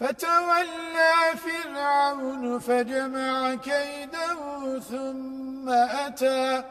فتولى فرعون فجمع كيده ثم أتى